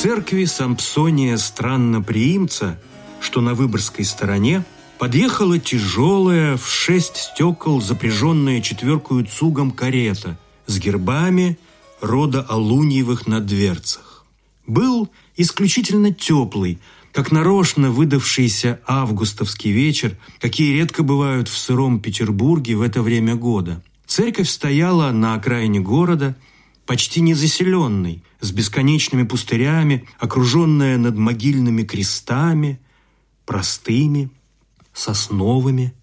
церкви Сампсония Странноприимца, что на Выборгской стороне, подъехала тяжелая в шесть стекол запряженная четверкую цугом карета с гербами рода Алуньевых на дверцах. Был исключительно теплый, как нарочно выдавшийся августовский вечер, какие редко бывают в сыром Петербурге в это время года. Церковь стояла на окраине города, почти незаселенной, с бесконечными пустырями, окруженная над могильными крестами, простыми, сосновыми.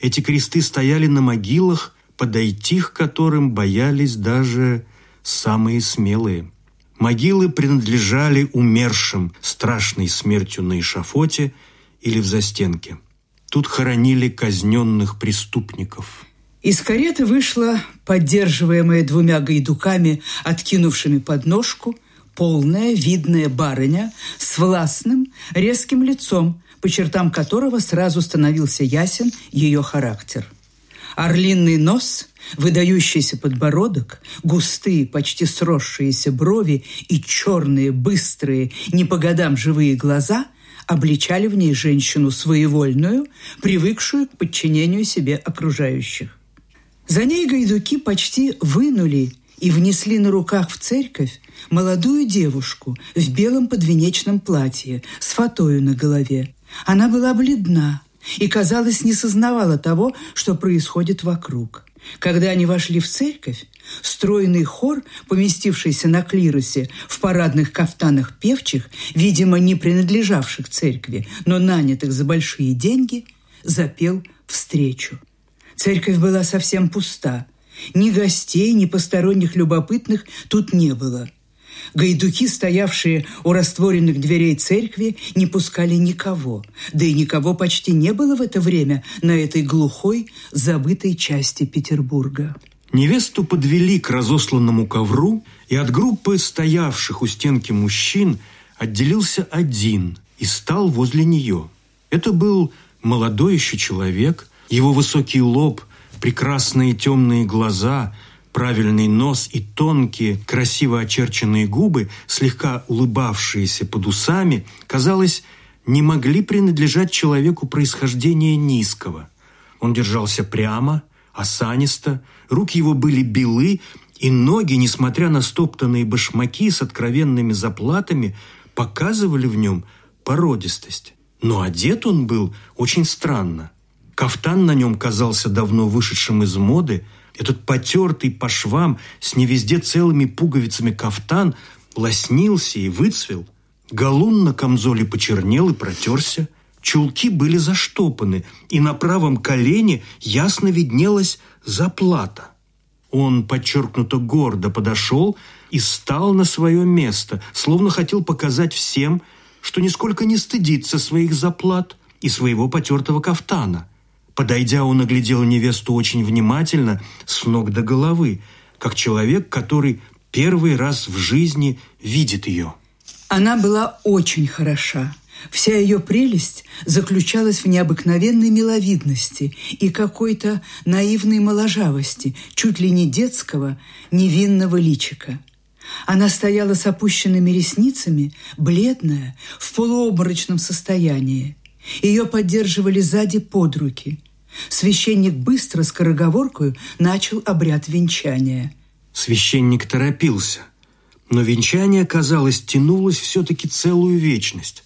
Эти кресты стояли на могилах, подойти к которым боялись даже самые смелые. Могилы принадлежали умершим страшной смертью на эшафоте или в застенке. Тут хоронили казненных преступников. Из кареты вышла, поддерживаемая двумя гайдуками, откинувшими подножку, полная, видная барыня с властным, резким лицом, по чертам которого сразу становился ясен ее характер. Орлиный нос, выдающийся подбородок, густые, почти сросшиеся брови и черные, быстрые, не по годам живые глаза обличали в ней женщину своевольную, привыкшую к подчинению себе окружающих. За ней гайдуки почти вынули и внесли на руках в церковь молодую девушку в белом подвенечном платье с фатою на голове. Она была бледна, и, казалось, не сознавала того, что происходит вокруг. Когда они вошли в церковь, стройный хор, поместившийся на клиросе в парадных кафтанах певчих, видимо, не принадлежавших церкви, но нанятых за большие деньги, запел встречу. Церковь была совсем пуста. Ни гостей, ни посторонних любопытных тут не было – Гайдуки, стоявшие у растворенных дверей церкви, не пускали никого. Да и никого почти не было в это время на этой глухой, забытой части Петербурга. Невесту подвели к разосланному ковру, и от группы стоявших у стенки мужчин отделился один и стал возле нее. Это был молодой еще человек, его высокий лоб, прекрасные темные глаза – правильный нос и тонкие, красиво очерченные губы, слегка улыбавшиеся под усами, казалось, не могли принадлежать человеку происхождения низкого. Он держался прямо, осанисто, руки его были белы, и ноги, несмотря на стоптанные башмаки с откровенными заплатами, показывали в нем породистость. Но одет он был очень странно. Кафтан на нем казался давно вышедшим из моды, этот потертый по швам с невезде целыми пуговицами кафтан лоснился и выцвел. Галун на камзоле почернел и протерся. Чулки были заштопаны, и на правом колене ясно виднелась заплата. Он подчеркнуто гордо подошел и стал на свое место, словно хотел показать всем, что нисколько не стыдится своих заплат и своего потертого кафтана – Подойдя, он оглядел невесту очень внимательно, с ног до головы, как человек, который первый раз в жизни видит ее. Она была очень хороша. Вся ее прелесть заключалась в необыкновенной миловидности и какой-то наивной моложавости, чуть ли не детского, невинного личика. Она стояла с опущенными ресницами, бледная, в полуобморочном состоянии. Ее поддерживали сзади под руки. Священник быстро, скороговоркою, начал обряд венчания. Священник торопился, но венчание, казалось, тянулось все-таки целую вечность.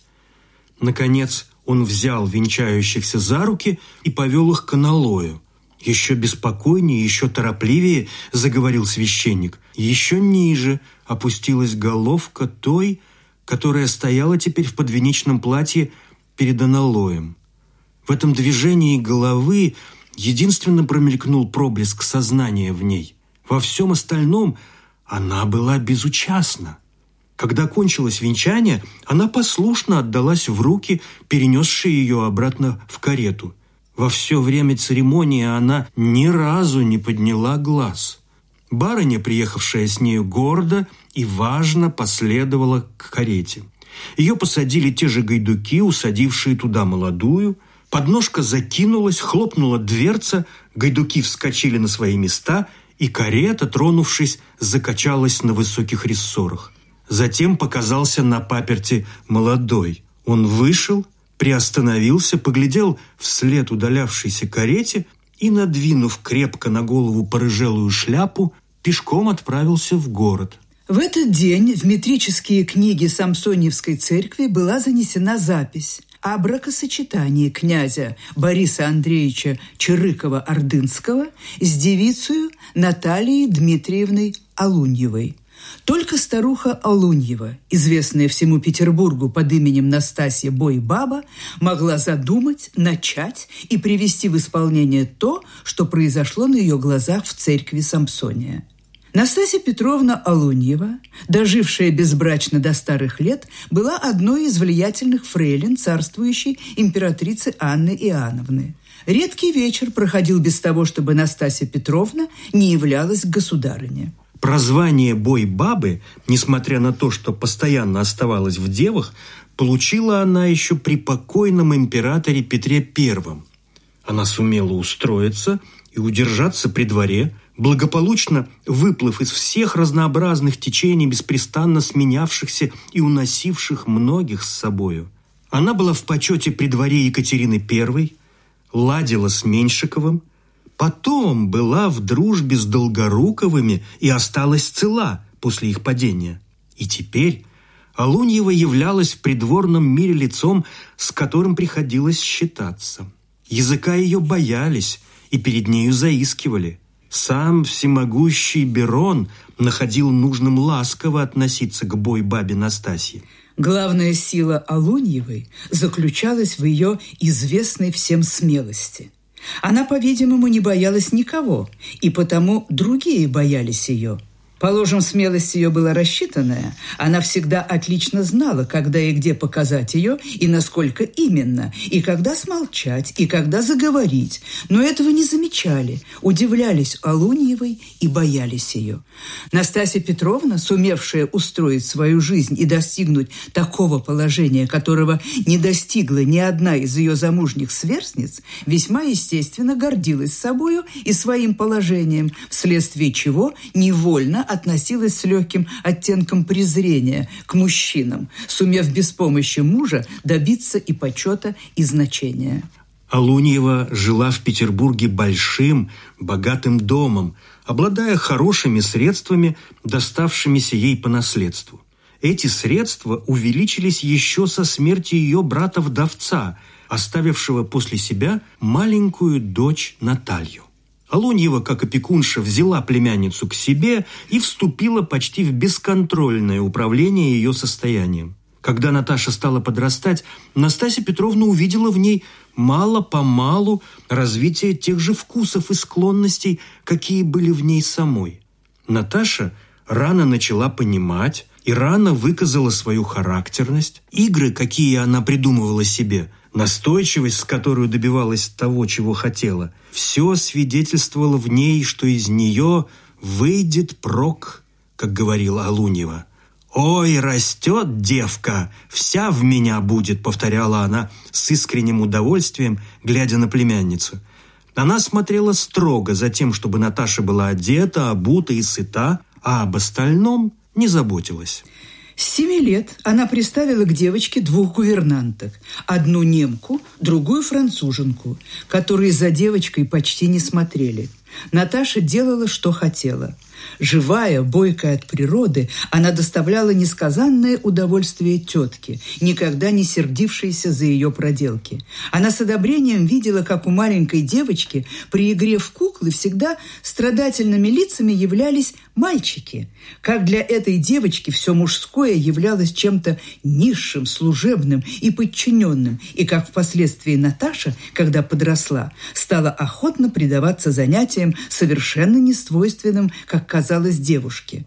Наконец он взял венчающихся за руки и повел их к аналою. Еще беспокойнее, еще торопливее заговорил священник. Еще ниже опустилась головка той, которая стояла теперь в подвенечном платье перед аналоем. В этом движении головы единственно промелькнул проблеск сознания в ней. Во всем остальном она была безучастна. Когда кончилось венчание, она послушно отдалась в руки, перенесшие ее обратно в карету. Во все время церемонии она ни разу не подняла глаз. Барыня, приехавшая с нею гордо и важно, последовала к карете. Ее посадили те же гайдуки, усадившие туда молодую – Подножка закинулась, хлопнула дверца, гайдуки вскочили на свои места, и карета, тронувшись, закачалась на высоких рессорах. Затем показался на паперти молодой. Он вышел, приостановился, поглядел вслед удалявшейся карете и, надвинув крепко на голову порыжелую шляпу, пешком отправился в город. В этот день в метрические книги Самсоньевской церкви была занесена запись о бракосочетании князя Бориса Андреевича Чирыкова-Ордынского с девицей Натальей Дмитриевной Алуньевой. Только старуха Алуньева, известная всему Петербургу под именем Настасья Бой-Баба, могла задумать, начать и привести в исполнение то, что произошло на ее глазах в церкви Самсония. Настасья Петровна Алуньева, дожившая безбрачно до старых лет, была одной из влиятельных фрейлин царствующей императрицы Анны Иоанновны. Редкий вечер проходил без того, чтобы Настасья Петровна не являлась государыне. Прозвание «бой бабы», несмотря на то, что постоянно оставалась в девах, получила она еще при покойном императоре Петре I. Она сумела устроиться и удержаться при дворе, благополучно выплыв из всех разнообразных течений, беспрестанно сменявшихся и уносивших многих с собою. Она была в почете при дворе Екатерины I, ладила с Меньшиковым, Потом была в дружбе с Долгоруковыми и осталась цела после их падения. И теперь Алуньева являлась в придворном мире лицом, с которым приходилось считаться. Языка ее боялись и перед нею заискивали. Сам всемогущий Берон находил нужным ласково относиться к бой-бабе Настасье. Главная сила Алуньевой заключалась в ее известной всем смелости – она, по-видимому, не боялась никого, и потому другие боялись ее. Положим, смелость ее была рассчитанная. Она всегда отлично знала, когда и где показать ее, и насколько именно, и когда смолчать, и когда заговорить. Но этого не замечали, удивлялись Алуньевой и боялись ее. Настасья Петровна, сумевшая устроить свою жизнь и достигнуть такого положения, которого не достигла ни одна из ее замужних сверстниц, весьма естественно гордилась собою и своим положением, вследствие чего невольно относилась с легким оттенком презрения к мужчинам, сумев без помощи мужа добиться и почета, и значения. Алуньева жила в Петербурге большим, богатым домом, обладая хорошими средствами, доставшимися ей по наследству. Эти средства увеличились еще со смерти ее брата-вдовца, оставившего после себя маленькую дочь Наталью. Алуньева, как опекунша, взяла племянницу к себе и вступила почти в бесконтрольное управление ее состоянием. Когда Наташа стала подрастать, Настасья Петровна увидела в ней мало-помалу развитие тех же вкусов и склонностей, какие были в ней самой. Наташа рано начала понимать и рано выказала свою характерность. Игры, какие она придумывала себе, настойчивость, с которой добивалась того, чего хотела, все свидетельствовало в ней, что из нее выйдет прок, как говорила Алуньева. «Ой, растет девка, вся в меня будет», — повторяла она с искренним удовольствием, глядя на племянницу. Она смотрела строго за тем, чтобы Наташа была одета, обута и сыта, а об остальном не заботилась. С семи лет она приставила к девочке двух гувернанток. Одну немку, другую француженку, которые за девочкой почти не смотрели. Наташа делала, что хотела – Живая, бойкая от природы, она доставляла несказанное удовольствие тетке, никогда не сердившейся за ее проделки. Она с одобрением видела, как у маленькой девочки при игре в куклы всегда страдательными лицами являлись мальчики. Как для этой девочки все мужское являлось чем-то низшим, служебным и подчиненным, и как впоследствии Наташа, когда подросла, стала охотно предаваться занятиям, совершенно несвойственным, как казалось девушке.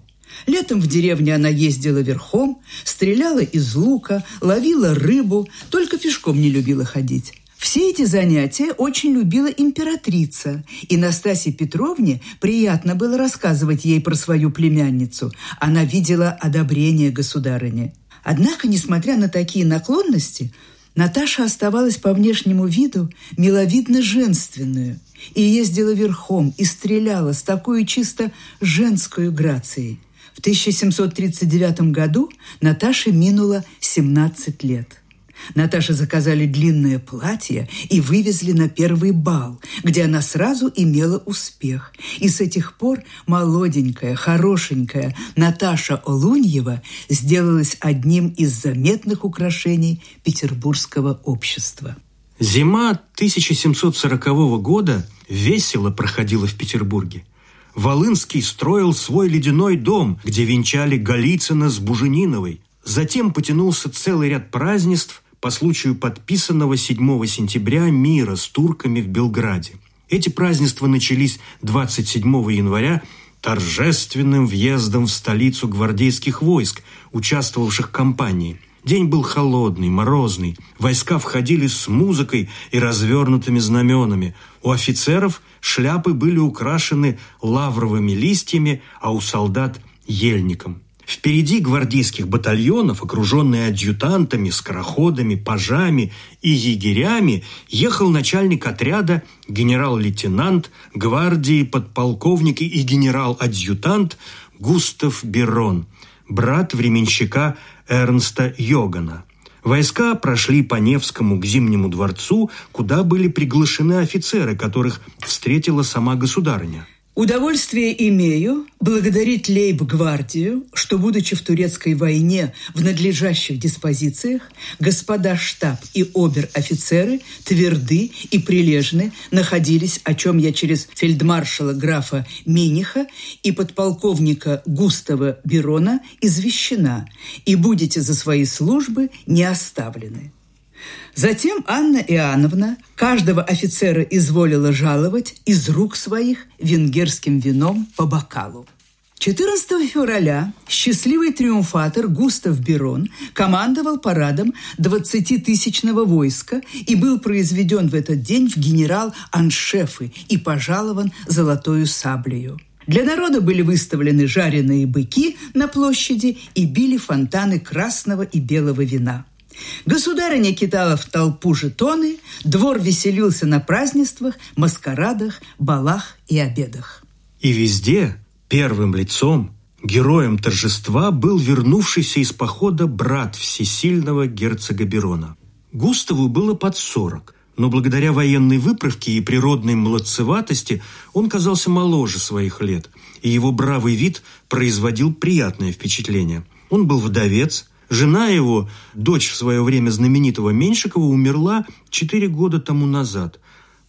Летом в деревне она ездила верхом, стреляла из лука, ловила рыбу, только пешком не любила ходить. Все эти занятия очень любила императрица, и Настасье Петровне приятно было рассказывать ей про свою племянницу. Она видела одобрение государыни. Однако, несмотря на такие наклонности, Наташа оставалась по внешнему виду миловидно женственную и ездила верхом и стреляла с такой чисто женской грацией. В 1739 году Наташе минуло 17 лет. Наташе заказали длинное платье и вывезли на первый бал, где она сразу имела успех. И с этих пор молоденькая, хорошенькая Наташа Олуньева сделалась одним из заметных украшений петербургского общества. Зима 1740 года весело проходила в Петербурге. Волынский строил свой ледяной дом, где венчали Голицына с Бужениновой. Затем потянулся целый ряд празднеств по случаю подписанного 7 сентября мира с турками в Белграде. Эти празднества начались 27 января торжественным въездом в столицу гвардейских войск, участвовавших в кампании. День был холодный, морозный. Войска входили с музыкой и развернутыми знаменами. У офицеров шляпы были украшены лавровыми листьями, а у солдат – ельником. Впереди гвардейских батальонов, окруженные адъютантами, скороходами, пажами и егерями, ехал начальник отряда, генерал-лейтенант, гвардии, подполковник и генерал-адъютант Густав Берон, брат временщика Эрнста Йогана. Войска прошли по Невскому к Зимнему дворцу, куда были приглашены офицеры, которых встретила сама государыня. Удовольствие имею благодарить лейб-гвардию, что, будучи в турецкой войне в надлежащих диспозициях, господа штаб и обер-офицеры тверды и прилежны находились, о чем я через фельдмаршала графа Миниха и подполковника Густава Берона извещена, и будете за свои службы не оставлены. Затем Анна Иоанновна каждого офицера изволила жаловать из рук своих венгерским вином по бокалу. 14 февраля счастливый триумфатор Густав Берон командовал парадом 20-тысячного войска и был произведен в этот день в генерал-аншефы и пожалован золотою саблею. Для народа были выставлены жареные быки на площади и били фонтаны красного и белого вина – Государыня кидала в толпу жетоны, двор веселился на празднествах, маскарадах, балах и обедах. И везде первым лицом, героем торжества был вернувшийся из похода брат всесильного герцога Берона. Густаву было под сорок, но благодаря военной выправке и природной молодцеватости он казался моложе своих лет, и его бравый вид производил приятное впечатление. Он был вдовец – Жена его, дочь в свое время знаменитого Меньшикова, умерла четыре года тому назад.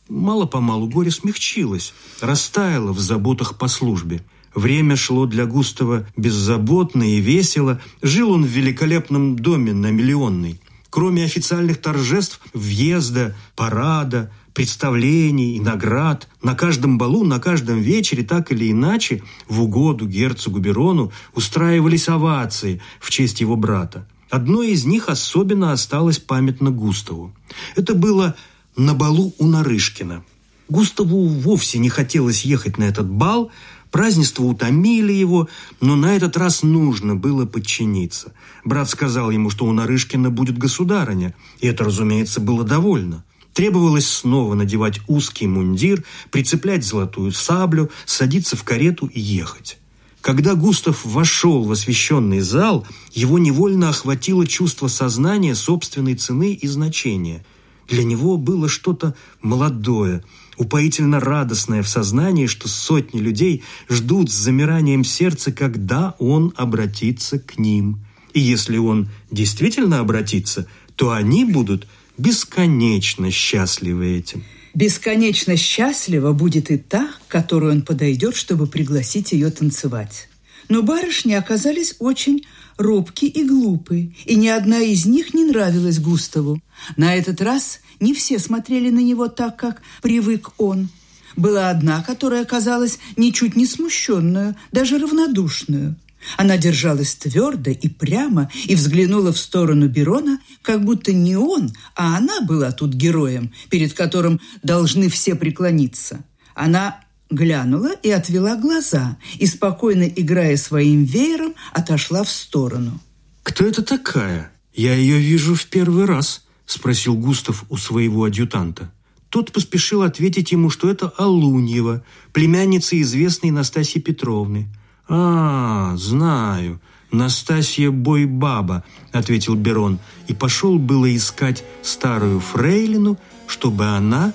Мало-помалу горе смягчилось, растаяло в заботах по службе. Время шло для Густава беззаботно и весело. Жил он в великолепном доме на Миллионной. Кроме официальных торжеств, въезда, парада – представлений и наград. На каждом балу, на каждом вечере, так или иначе, в угоду герцогу Берону устраивались овации в честь его брата. Одно из них особенно осталось памятно Густаву. Это было на балу у Нарышкина. Густаву вовсе не хотелось ехать на этот бал, Празднества утомили его, но на этот раз нужно было подчиниться. Брат сказал ему, что у Нарышкина будет государыня, и это, разумеется, было довольно. Требовалось снова надевать узкий мундир, прицеплять золотую саблю, садиться в карету и ехать. Когда Густав вошел в освященный зал, его невольно охватило чувство сознания собственной цены и значения. Для него было что-то молодое, упоительно радостное в сознании, что сотни людей ждут с замиранием сердца, когда он обратится к ним. И если он действительно обратится, то они будут – бесконечно счастливы этим. Бесконечно счастлива будет и та, к которой он подойдет, чтобы пригласить ее танцевать. Но барышни оказались очень робки и глупы, и ни одна из них не нравилась Густаву. На этот раз не все смотрели на него так, как привык он. Была одна, которая казалась ничуть не смущенную, даже равнодушную. Она держалась твердо и прямо и взглянула в сторону Берона, как будто не он, а она была тут героем, перед которым должны все преклониться. Она глянула и отвела глаза, и, спокойно играя своим веером, отошла в сторону. «Кто это такая? Я ее вижу в первый раз», – спросил Густав у своего адъютанта. Тот поспешил ответить ему, что это Алуньева, племянница известной Настасьи Петровны – «А, знаю, Настасья Бойбаба», — ответил Берон, и пошел было искать старую фрейлину, чтобы она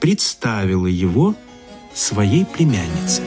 представила его своей племянницей.